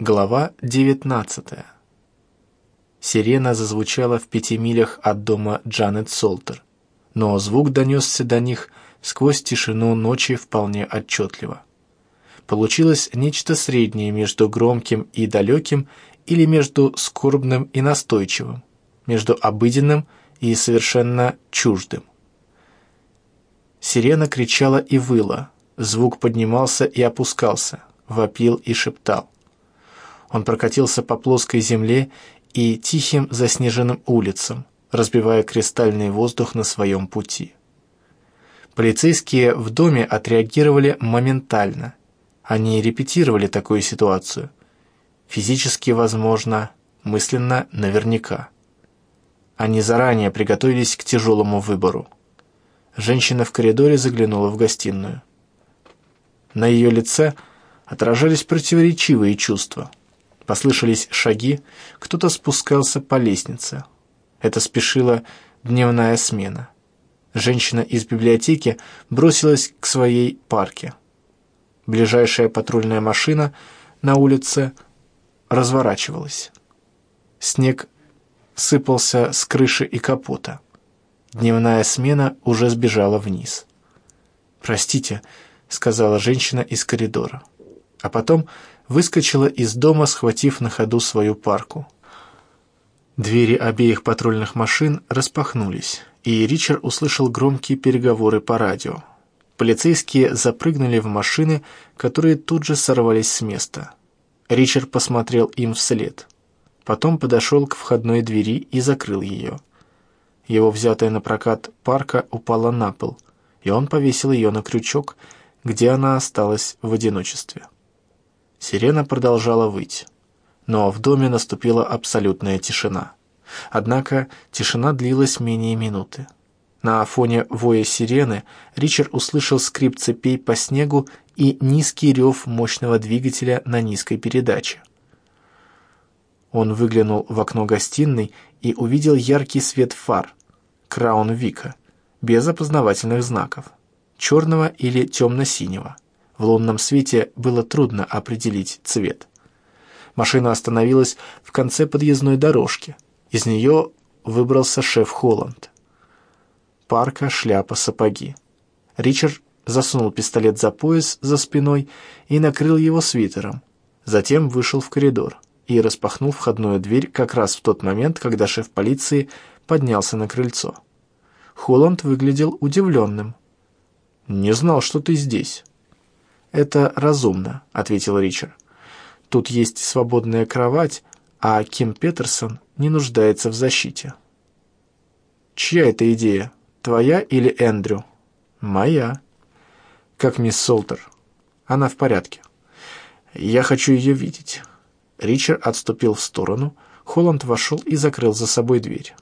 Глава 19 Сирена зазвучала в пяти милях от дома Джанет Солтер, но звук донесся до них сквозь тишину ночи вполне отчетливо. Получилось нечто среднее между громким и далеким или между скорбным и настойчивым, между обыденным и совершенно чуждым. Сирена кричала и выла, звук поднимался и опускался, вопил и шептал. Он прокатился по плоской земле и тихим заснеженным улицам, разбивая кристальный воздух на своем пути. Полицейские в доме отреагировали моментально. Они репетировали такую ситуацию. Физически возможно, мысленно наверняка. Они заранее приготовились к тяжелому выбору. Женщина в коридоре заглянула в гостиную. На ее лице отражались противоречивые чувства. Послышались шаги, кто-то спускался по лестнице. Это спешила дневная смена. Женщина из библиотеки бросилась к своей парке. Ближайшая патрульная машина на улице разворачивалась. Снег сыпался с крыши и капота. Дневная смена уже сбежала вниз. «Простите», — сказала женщина из коридора. А потом выскочила из дома, схватив на ходу свою парку. Двери обеих патрульных машин распахнулись, и Ричард услышал громкие переговоры по радио. Полицейские запрыгнули в машины, которые тут же сорвались с места. Ричард посмотрел им вслед. Потом подошел к входной двери и закрыл ее. Его взятая на прокат парка упала на пол, и он повесил ее на крючок, где она осталась в одиночестве. Сирена продолжала выть, но в доме наступила абсолютная тишина. Однако тишина длилась менее минуты. На фоне воя сирены Ричард услышал скрип цепей по снегу и низкий рев мощного двигателя на низкой передаче. Он выглянул в окно гостиной и увидел яркий свет фар, Краун Вика, без опознавательных знаков, черного или темно-синего. В лунном свете было трудно определить цвет. Машина остановилась в конце подъездной дорожки. Из нее выбрался шеф Холланд. Парка, шляпа, сапоги. Ричард засунул пистолет за пояс за спиной и накрыл его свитером. Затем вышел в коридор и распахнул входную дверь как раз в тот момент, когда шеф полиции поднялся на крыльцо. Холланд выглядел удивленным. «Не знал, что ты здесь». «Это разумно», — ответил Ричард. «Тут есть свободная кровать, а Ким Петерсон не нуждается в защите». «Чья это идея? Твоя или Эндрю?» «Моя». «Как мисс Солтер?» «Она в порядке». «Я хочу ее видеть». Ричард отступил в сторону, Холланд вошел и закрыл за собой дверь.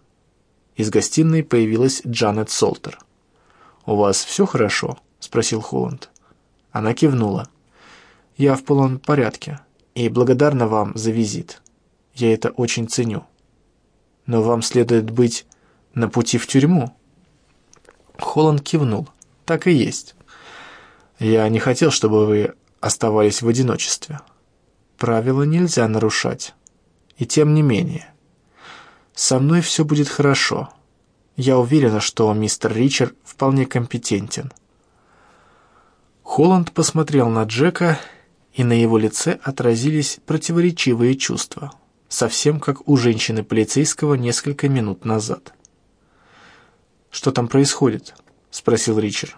Из гостиной появилась Джанет Солтер. «У вас все хорошо?» — спросил Холланд. Она кивнула. «Я в полном порядке и благодарна вам за визит. Я это очень ценю. Но вам следует быть на пути в тюрьму». Холланд кивнул. «Так и есть. Я не хотел, чтобы вы оставались в одиночестве. Правила нельзя нарушать. И тем не менее...» Со мной все будет хорошо. Я уверена, что мистер Ричард вполне компетентен». Холланд посмотрел на Джека, и на его лице отразились противоречивые чувства, совсем как у женщины полицейского несколько минут назад. «Что там происходит?» — спросил Ричард.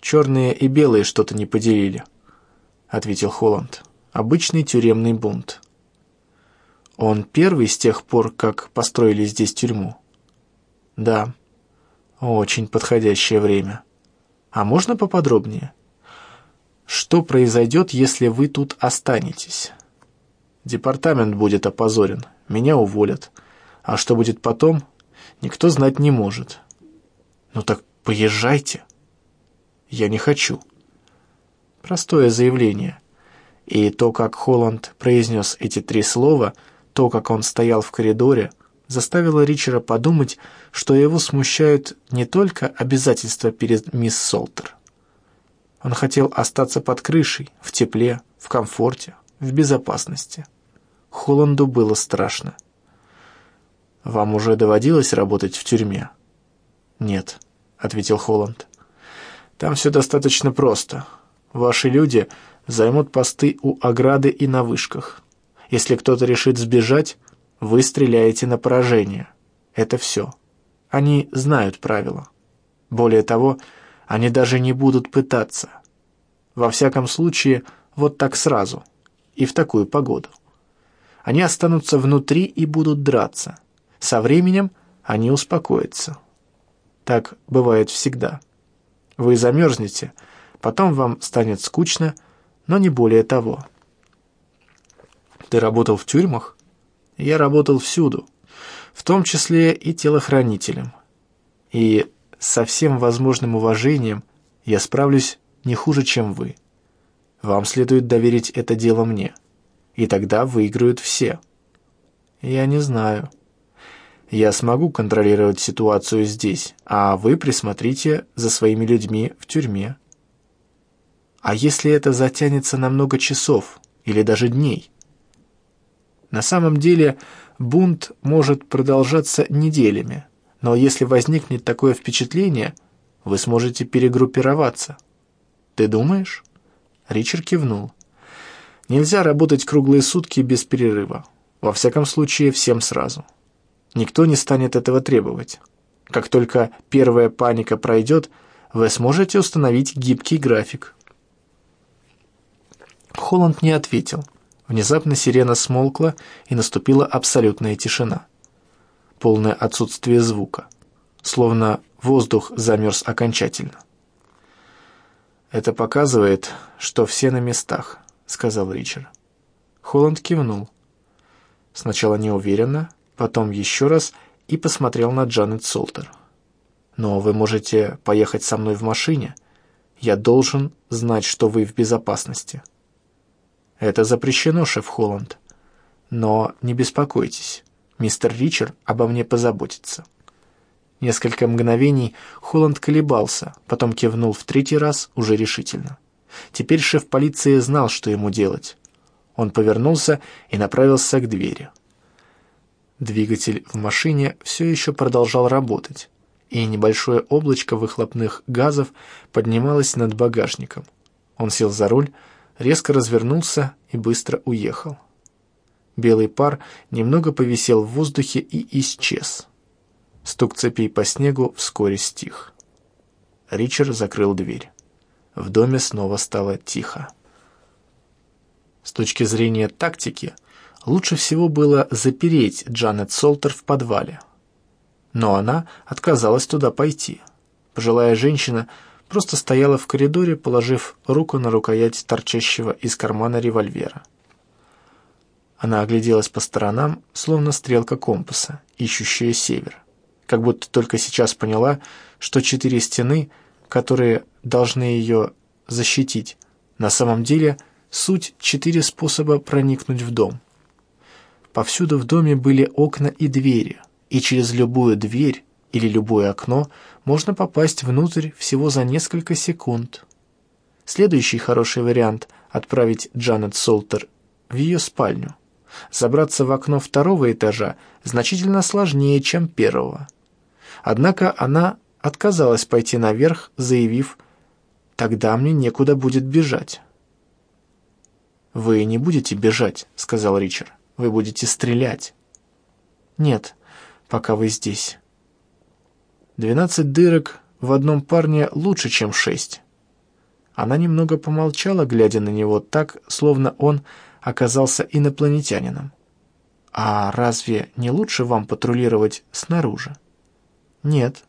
«Черные и белые что-то не поделили», — ответил Холланд. «Обычный тюремный бунт». Он первый с тех пор, как построили здесь тюрьму? Да. Очень подходящее время. А можно поподробнее? Что произойдет, если вы тут останетесь? Департамент будет опозорен, меня уволят. А что будет потом, никто знать не может. Ну так поезжайте. Я не хочу. Простое заявление. И то, как Холланд произнес эти три слова – то, как он стоял в коридоре, заставило Ричера подумать, что его смущают не только обязательства перед мисс Солтер. Он хотел остаться под крышей, в тепле, в комфорте, в безопасности – Холланду было страшно. «Вам уже доводилось работать в тюрьме?» «Нет», — ответил Холланд. «Там все достаточно просто. Ваши люди займут посты у ограды и на вышках. Если кто-то решит сбежать, вы стреляете на поражение. Это все. Они знают правила. Более того, они даже не будут пытаться. Во всяком случае, вот так сразу. И в такую погоду. Они останутся внутри и будут драться. Со временем они успокоятся. Так бывает всегда. Вы замерзнете, потом вам станет скучно, но не более того. Ты работал в тюрьмах? Я работал всюду, в том числе и телохранителем. И со всем возможным уважением я справлюсь не хуже, чем вы. Вам следует доверить это дело мне, и тогда выиграют все. Я не знаю. Я смогу контролировать ситуацию здесь, а вы присмотрите за своими людьми в тюрьме. А если это затянется на много часов или даже дней? На самом деле бунт может продолжаться неделями, но если возникнет такое впечатление, вы сможете перегруппироваться. Ты думаешь? Ричард кивнул. Нельзя работать круглые сутки без перерыва. Во всяком случае, всем сразу. Никто не станет этого требовать. Как только первая паника пройдет, вы сможете установить гибкий график. Холланд не ответил. Внезапно сирена смолкла, и наступила абсолютная тишина. Полное отсутствие звука. Словно воздух замерз окончательно. «Это показывает, что все на местах», — сказал Ричард. Холланд кивнул. Сначала неуверенно, потом еще раз и посмотрел на Джанет Солтер. «Но вы можете поехать со мной в машине. Я должен знать, что вы в безопасности». Это запрещено, шеф Холланд. Но не беспокойтесь, мистер Ричард обо мне позаботится. Несколько мгновений Холланд колебался, потом кивнул в третий раз уже решительно. Теперь шеф полиции знал, что ему делать. Он повернулся и направился к двери. Двигатель в машине все еще продолжал работать, и небольшое облачко выхлопных газов поднималось над багажником. Он сел за руль, резко развернулся и быстро уехал. Белый пар немного повисел в воздухе и исчез. Стук цепей по снегу вскоре стих. Ричард закрыл дверь. В доме снова стало тихо. С точки зрения тактики, лучше всего было запереть Джанет Солтер в подвале. Но она отказалась туда пойти. Пожилая женщина просто стояла в коридоре, положив руку на рукоять торчащего из кармана револьвера. Она огляделась по сторонам, словно стрелка компаса, ищущая север. Как будто только сейчас поняла, что четыре стены, которые должны ее защитить, на самом деле суть четыре способа проникнуть в дом. Повсюду в доме были окна и двери, и через любую дверь или любое окно можно попасть внутрь всего за несколько секунд. Следующий хороший вариант – отправить Джанет Солтер в ее спальню. Забраться в окно второго этажа значительно сложнее, чем первого. Однако она отказалась пойти наверх, заявив «Тогда мне некуда будет бежать». «Вы не будете бежать», — сказал Ричард. «Вы будете стрелять». «Нет, пока вы здесь». Двенадцать дырок в одном парне лучше, чем шесть. Она немного помолчала, глядя на него так, словно он оказался инопланетянином. «А разве не лучше вам патрулировать снаружи?» «Нет».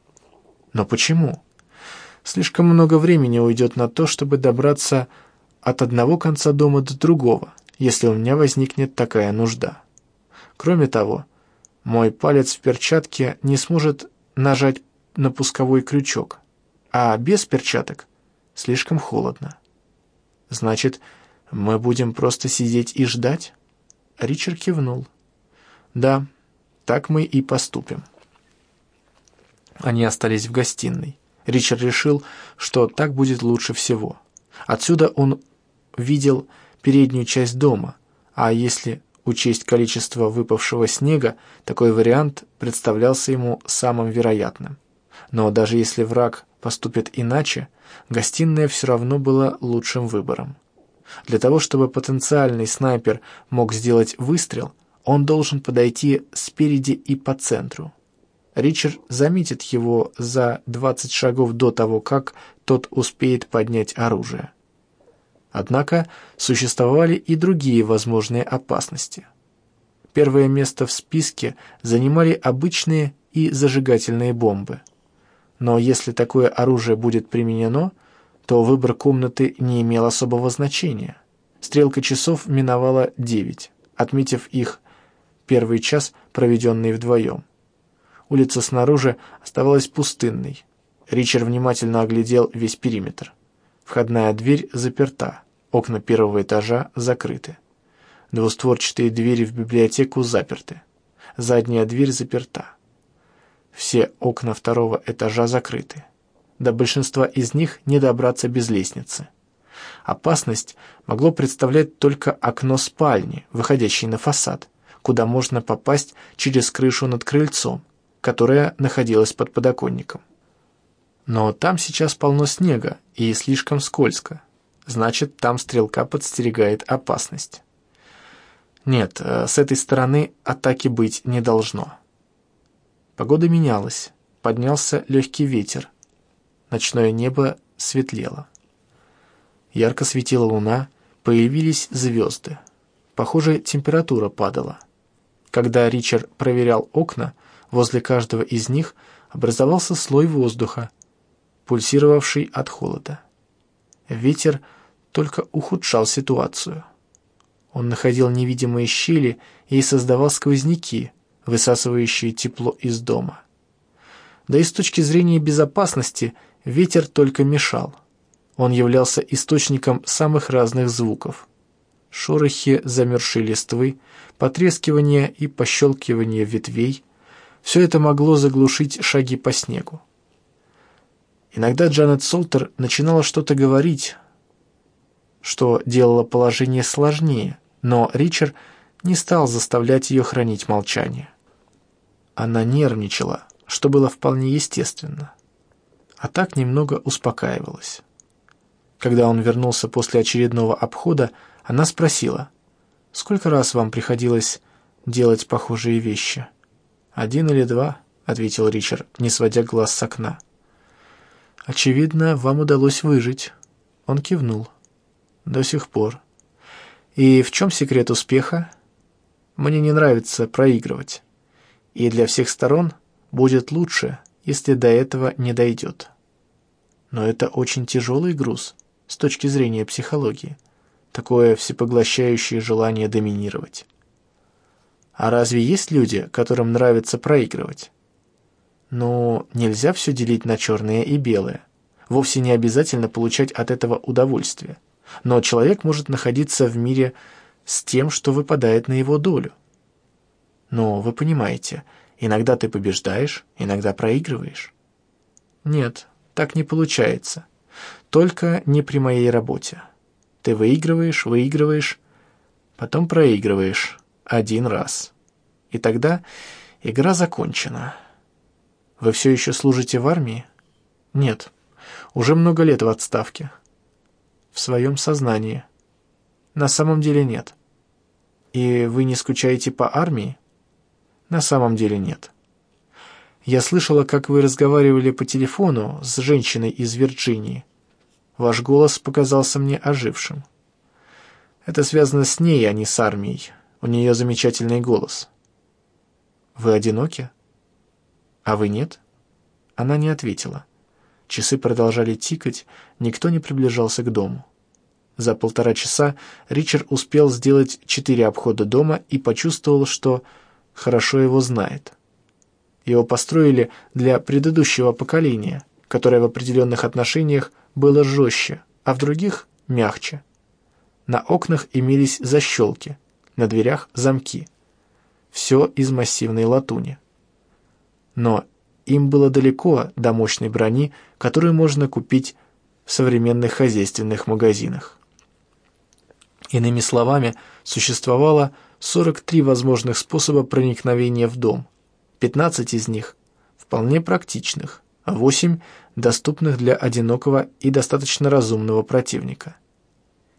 «Но почему?» «Слишком много времени уйдет на то, чтобы добраться от одного конца дома до другого, если у меня возникнет такая нужда. Кроме того, мой палец в перчатке не сможет нажать на пусковой крючок, а без перчаток слишком холодно. Значит, мы будем просто сидеть и ждать? Ричард кивнул. Да, так мы и поступим. Они остались в гостиной. Ричард решил, что так будет лучше всего. Отсюда он видел переднюю часть дома, а если учесть количество выпавшего снега, такой вариант представлялся ему самым вероятным. Но даже если враг поступит иначе, гостиная все равно была лучшим выбором. Для того, чтобы потенциальный снайпер мог сделать выстрел, он должен подойти спереди и по центру. Ричард заметит его за 20 шагов до того, как тот успеет поднять оружие. Однако существовали и другие возможные опасности. Первое место в списке занимали обычные и зажигательные бомбы. Но если такое оружие будет применено, то выбор комнаты не имел особого значения. Стрелка часов миновала девять, отметив их первый час, проведенный вдвоем. Улица снаружи оставалась пустынной. Ричард внимательно оглядел весь периметр. Входная дверь заперта, окна первого этажа закрыты. Двустворчатые двери в библиотеку заперты. Задняя дверь заперта. Все окна второго этажа закрыты. До большинства из них не добраться без лестницы. Опасность могло представлять только окно спальни, выходящее на фасад, куда можно попасть через крышу над крыльцом, которая находилась под подоконником. Но там сейчас полно снега и слишком скользко. Значит, там стрелка подстерегает опасность. Нет, э, с этой стороны атаки быть не должно. Погода менялась. Поднялся легкий ветер. Ночное небо светлело. Ярко светила луна, появились звезды. Похоже, температура падала. Когда Ричард проверял окна, возле каждого из них образовался слой воздуха, пульсировавший от холода. Ветер только ухудшал ситуацию. Он находил невидимые щели и создавал сквозняки, высасывающие тепло из дома. Да и с точки зрения безопасности ветер только мешал. Он являлся источником самых разных звуков. Шорохи замерзшей листвы, потрескивание и пощелкивание ветвей — все это могло заглушить шаги по снегу. Иногда Джанет Солтер начинала что-то говорить, что делало положение сложнее, но Ричард не стал заставлять ее хранить молчание. Она нервничала, что было вполне естественно, а так немного успокаивалась. Когда он вернулся после очередного обхода, она спросила, «Сколько раз вам приходилось делать похожие вещи?» «Один или два», — ответил Ричард, не сводя глаз с окна. «Очевидно, вам удалось выжить». Он кивнул. «До сих пор». «И в чем секрет успеха?» «Мне не нравится проигрывать. И для всех сторон будет лучше, если до этого не дойдет». Но это очень тяжелый груз с точки зрения психологии такое всепоглощающее желание доминировать. А разве есть люди, которым нравится проигрывать? Ну, нельзя все делить на черное и белое. Вовсе не обязательно получать от этого удовольствие. Но человек может находиться в мире с тем, что выпадает на его долю. Но вы понимаете, иногда ты побеждаешь, иногда проигрываешь. Нет, так не получается. Только не при моей работе. Ты выигрываешь, выигрываешь, потом проигрываешь один раз. И тогда игра закончена. Вы все еще служите в армии? Нет, уже много лет в отставке. В своем сознании. На самом деле нет. И вы не скучаете по армии? На самом деле нет. Я слышала, как вы разговаривали по телефону с женщиной из Вирджинии. Ваш голос показался мне ожившим. Это связано с ней, а не с армией. У нее замечательный голос. Вы одиноки? А вы нет? Она не ответила. Часы продолжали тикать, никто не приближался к дому. За полтора часа Ричард успел сделать четыре обхода дома и почувствовал, что хорошо его знает. Его построили для предыдущего поколения, которое в определенных отношениях было жестче, а в других – мягче. На окнах имелись защелки, на дверях – замки. Все из массивной латуни. Но им было далеко до мощной брони, которую можно купить в современных хозяйственных магазинах. Иными словами, существовало 43 возможных способа проникновения в дом. 15 из них вполне практичных, а 8 доступных для одинокого и достаточно разумного противника.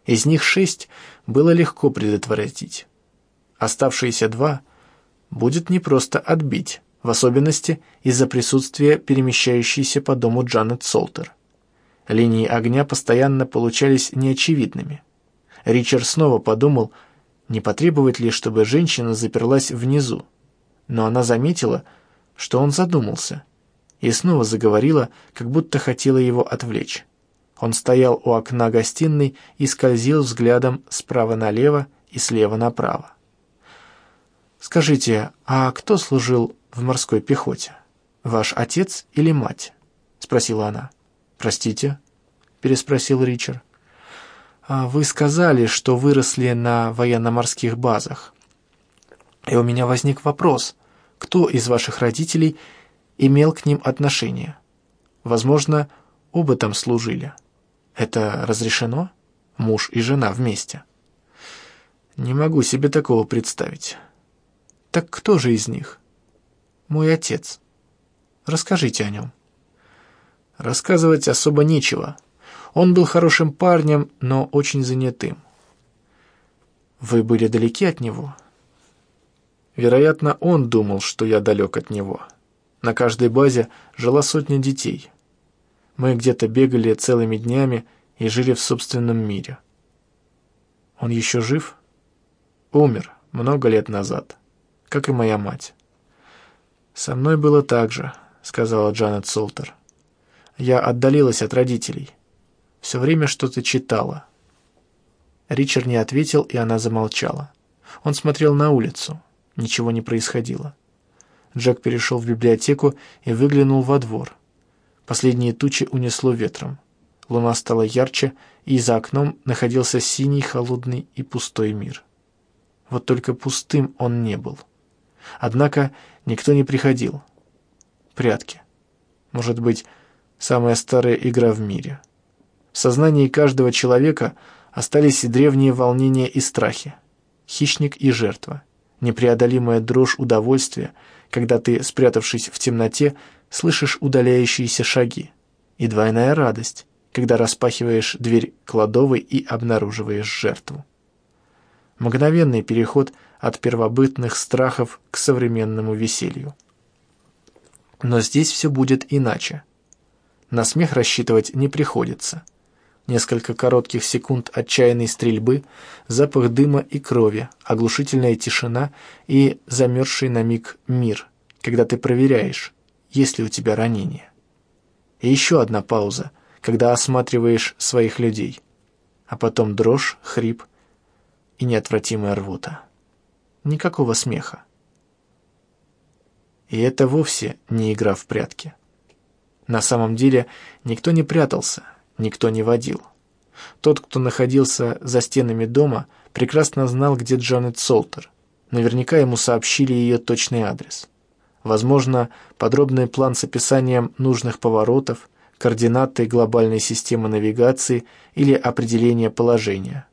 Из них 6 было легко предотвратить. Оставшиеся два будет непросто отбить, в особенности из-за присутствия перемещающейся по дому Джанет Солтер. Линии огня постоянно получались неочевидными. Ричард снова подумал, не потребовать ли, чтобы женщина заперлась внизу. Но она заметила, что он задумался, и снова заговорила, как будто хотела его отвлечь. Он стоял у окна гостиной и скользил взглядом справа налево и слева направо. «Скажите, а кто служил в морской пехоте? Ваш отец или мать?» — спросила она. «Простите?» — переспросил Ричард. А «Вы сказали, что выросли на военно-морских базах. И у меня возник вопрос, кто из ваших родителей имел к ним отношение? Возможно, оба там служили. Это разрешено? Муж и жена вместе?» «Не могу себе такого представить». «Так кто же из них?» «Мой отец. Расскажите о нем». Рассказывать особо нечего. Он был хорошим парнем, но очень занятым. Вы были далеки от него? Вероятно, он думал, что я далек от него. На каждой базе жила сотня детей. Мы где-то бегали целыми днями и жили в собственном мире. Он еще жив? Умер много лет назад, как и моя мать. «Со мной было так же», — сказала Джанет Солтер. Я отдалилась от родителей. Все время что-то читала. Ричард не ответил, и она замолчала. Он смотрел на улицу. Ничего не происходило. Джек перешел в библиотеку и выглянул во двор. Последние тучи унесло ветром. Луна стала ярче, и за окном находился синий, холодный и пустой мир. Вот только пустым он не был. Однако никто не приходил. Прятки. Может быть, самая старая игра в мире. В сознании каждого человека остались и древние волнения и страхи. Хищник и жертва. Непреодолимая дрожь удовольствия, когда ты, спрятавшись в темноте, слышишь удаляющиеся шаги. И двойная радость, когда распахиваешь дверь кладовой и обнаруживаешь жертву. Мгновенный переход от первобытных страхов к современному веселью. Но здесь все будет иначе. На смех рассчитывать не приходится. Несколько коротких секунд отчаянной стрельбы, запах дыма и крови, оглушительная тишина и замерзший на миг мир, когда ты проверяешь, есть ли у тебя ранение. И еще одна пауза, когда осматриваешь своих людей. А потом дрожь, хрип и неотвратимая рвота. Никакого смеха. И это вовсе не игра в прятки. На самом деле никто не прятался, никто не водил. Тот, кто находился за стенами дома, прекрасно знал, где Джанет Солтер. Наверняка ему сообщили ее точный адрес. Возможно, подробный план с описанием нужных поворотов, координаты глобальной системы навигации или определение положения.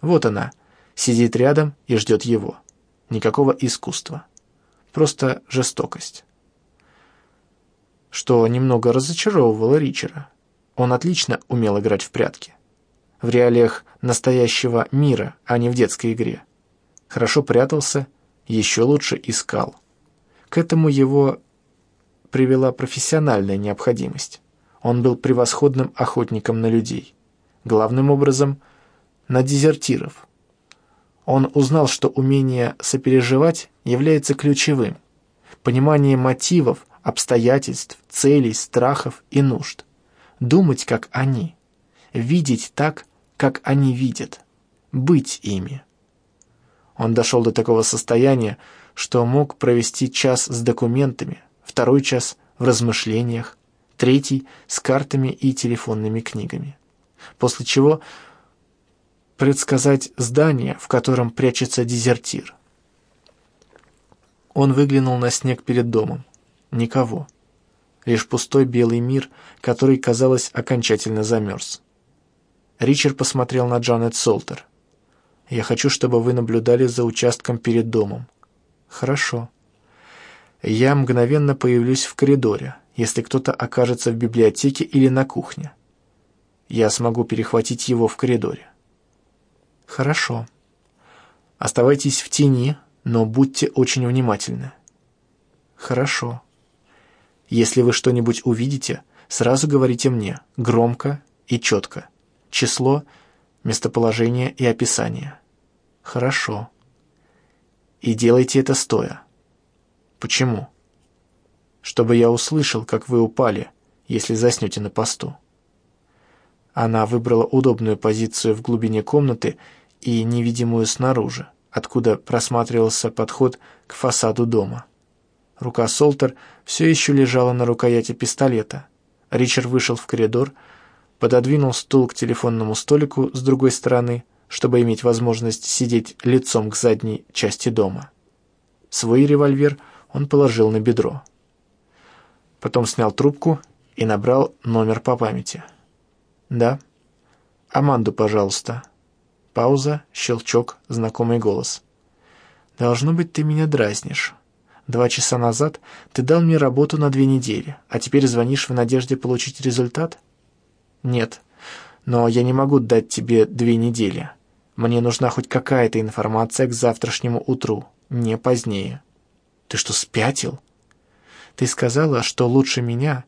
Вот она, сидит рядом и ждет его. Никакого искусства. Просто жестокость что немного разочаровывало Ричера. Он отлично умел играть в прятки. В реалиях настоящего мира, а не в детской игре. Хорошо прятался, еще лучше искал. К этому его привела профессиональная необходимость. Он был превосходным охотником на людей. Главным образом, на дезертиров. Он узнал, что умение сопереживать является ключевым. Понимание мотивов – обстоятельств, целей, страхов и нужд. Думать, как они. Видеть так, как они видят. Быть ими. Он дошел до такого состояния, что мог провести час с документами, второй час в размышлениях, третий с картами и телефонными книгами. После чего предсказать здание, в котором прячется дезертир. Он выглянул на снег перед домом. Никого. Лишь пустой белый мир, который, казалось, окончательно замерз. Ричард посмотрел на Джанет Солтер. Я хочу, чтобы вы наблюдали за участком перед домом. Хорошо. Я мгновенно появлюсь в коридоре, если кто-то окажется в библиотеке или на кухне. Я смогу перехватить его в коридоре. Хорошо. Оставайтесь в тени, но будьте очень внимательны. Хорошо. Если вы что-нибудь увидите, сразу говорите мне, громко и четко. Число, местоположение и описание. Хорошо. И делайте это стоя. Почему? Чтобы я услышал, как вы упали, если заснете на посту. Она выбрала удобную позицию в глубине комнаты и невидимую снаружи, откуда просматривался подход к фасаду дома. Рука Солтер все еще лежала на рукояти пистолета. Ричард вышел в коридор, пододвинул стул к телефонному столику с другой стороны, чтобы иметь возможность сидеть лицом к задней части дома. Свой револьвер он положил на бедро. Потом снял трубку и набрал номер по памяти. «Да». «Аманду, пожалуйста». Пауза, щелчок, знакомый голос. «Должно быть, ты меня дразнишь. Два часа назад ты дал мне работу на две недели, а теперь звонишь в надежде получить результат?» «Нет, но я не могу дать тебе две недели. Мне нужна хоть какая-то информация к завтрашнему утру, не позднее». «Ты что, спятил?» «Ты сказала, что лучше меня,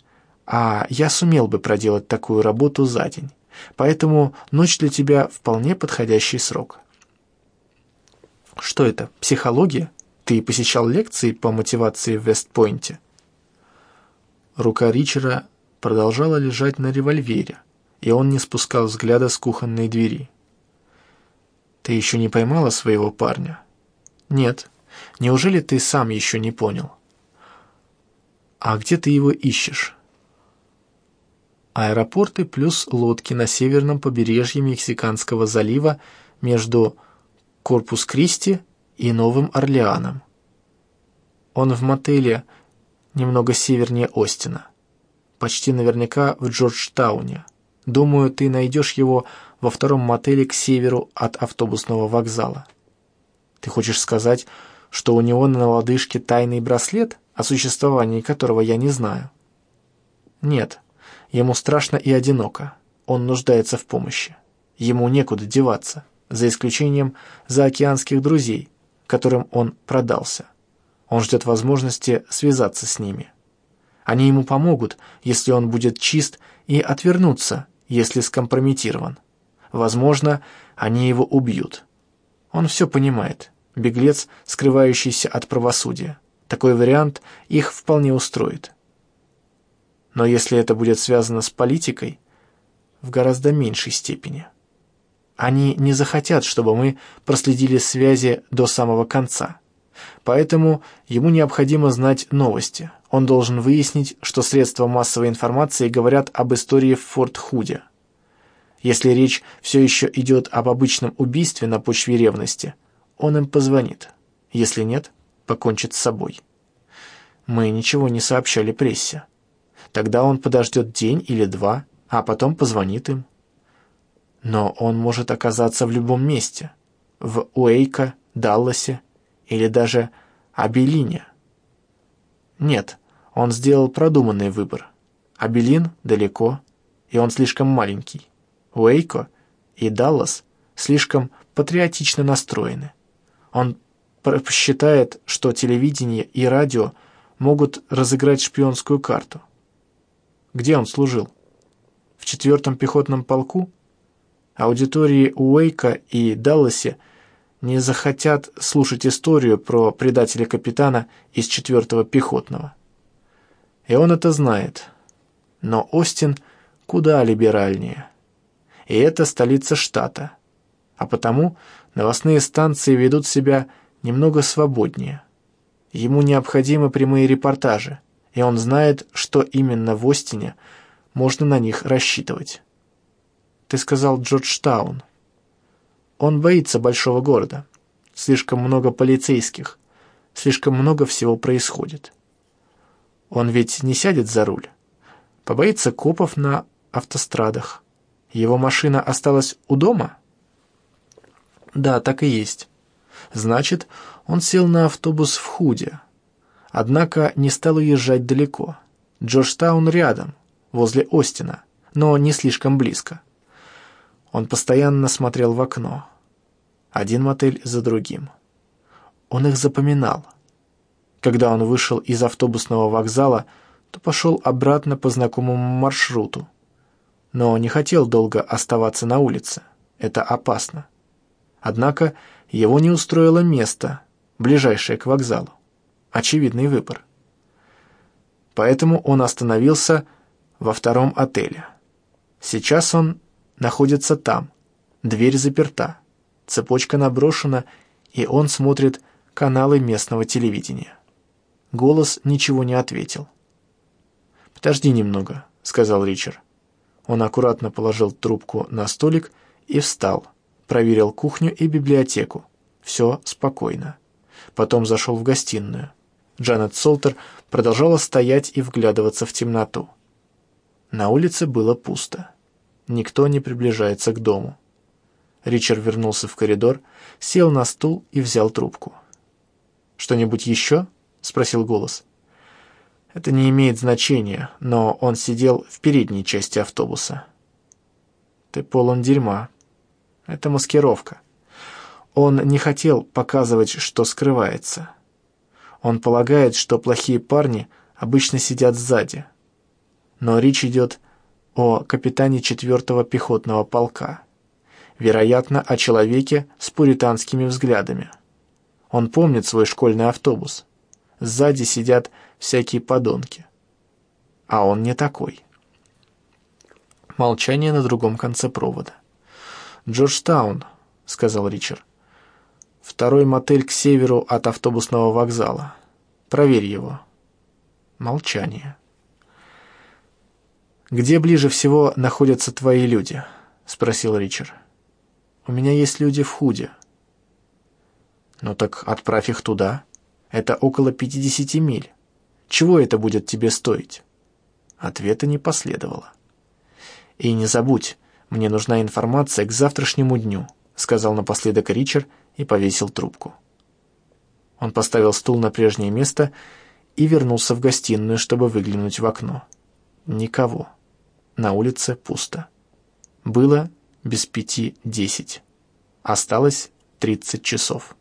а я сумел бы проделать такую работу за день. Поэтому ночь для тебя вполне подходящий срок». «Что это, психология? Ты посещал лекции по мотивации в Вестпойнте?» Рука Ричера продолжала лежать на револьвере, и он не спускал взгляда с кухонной двери. «Ты еще не поймала своего парня?» «Нет. Неужели ты сам еще не понял?» «А где ты его ищешь?» Аэропорты плюс лодки на северном побережье Мексиканского залива между Корпус-Кристи и Новым Орлеаном. Он в мотеле немного севернее Остина. Почти наверняка в Джорджтауне. Думаю, ты найдешь его во втором мотеле к северу от автобусного вокзала. Ты хочешь сказать, что у него на лодыжке тайный браслет, о существовании которого я не знаю? Нет, Ему страшно и одиноко. Он нуждается в помощи. Ему некуда деваться, за исключением заокеанских друзей, которым он продался. Он ждет возможности связаться с ними. Они ему помогут, если он будет чист, и отвернуться, если скомпрометирован. Возможно, они его убьют. Он все понимает. Беглец, скрывающийся от правосудия. Такой вариант их вполне устроит. Но если это будет связано с политикой, в гораздо меньшей степени. Они не захотят, чтобы мы проследили связи до самого конца. Поэтому ему необходимо знать новости. Он должен выяснить, что средства массовой информации говорят об истории в Форт-Худе. Если речь все еще идет об обычном убийстве на почве ревности, он им позвонит. Если нет, покончит с собой. Мы ничего не сообщали прессе. Тогда он подождет день или два, а потом позвонит им. Но он может оказаться в любом месте. В Уэйко, Далласе или даже Абелине. Нет, он сделал продуманный выбор. Абелин далеко, и он слишком маленький. Уэйко и Даллас слишком патриотично настроены. Он посчитает, что телевидение и радио могут разыграть шпионскую карту. Где он служил? В четвертом пехотном полку? Аудитории Уэйка и Далласе не захотят слушать историю про предателя-капитана из четвертого пехотного. И он это знает. Но Остин куда либеральнее. И это столица штата. А потому новостные станции ведут себя немного свободнее. Ему необходимы прямые репортажи – и он знает, что именно в Остине можно на них рассчитывать. Ты сказал Джорджтаун. Он боится большого города. Слишком много полицейских. Слишком много всего происходит. Он ведь не сядет за руль. Побоится копов на автострадах. Его машина осталась у дома? Да, так и есть. Значит, он сел на автобус в Худе. Однако не стал уезжать далеко. Джорджтаун рядом, возле Остина, но не слишком близко. Он постоянно смотрел в окно. Один мотель за другим. Он их запоминал. Когда он вышел из автобусного вокзала, то пошел обратно по знакомому маршруту. Но не хотел долго оставаться на улице. Это опасно. Однако его не устроило место, ближайшее к вокзалу. Очевидный выбор. Поэтому он остановился во втором отеле. Сейчас он находится там. Дверь заперта, цепочка наброшена, и он смотрит каналы местного телевидения. Голос ничего не ответил. «Подожди немного», — сказал Ричард. Он аккуратно положил трубку на столик и встал, проверил кухню и библиотеку. Все спокойно. Потом зашел в гостиную. Джанет Солтер продолжала стоять и вглядываться в темноту. На улице было пусто. Никто не приближается к дому. Ричард вернулся в коридор, сел на стул и взял трубку. «Что-нибудь еще?» — спросил голос. Это не имеет значения, но он сидел в передней части автобуса. «Ты полон дерьма. Это маскировка. Он не хотел показывать, что скрывается. Он полагает, что плохие парни обычно сидят сзади. Но речь идет о капитане 4-го пехотного полка. Вероятно, о человеке с пуританскими взглядами. Он помнит свой школьный автобус. Сзади сидят всякие подонки. А он не такой. Молчание на другом конце провода. «Джорджтаун», — сказал Ричард. «Второй мотель к северу от автобусного вокзала. Проверь его». Молчание. «Где ближе всего находятся твои люди?» — спросил Ричард. «У меня есть люди в Худе». «Ну так отправь их туда. Это около 50 миль. Чего это будет тебе стоить?» Ответа не последовало. «И не забудь, мне нужна информация к завтрашнему дню», сказал напоследок Ричард и повесил трубку. Он поставил стул на прежнее место и вернулся в гостиную, чтобы выглянуть в окно. Никого. На улице пусто. Было без пяти десять. Осталось тридцать часов.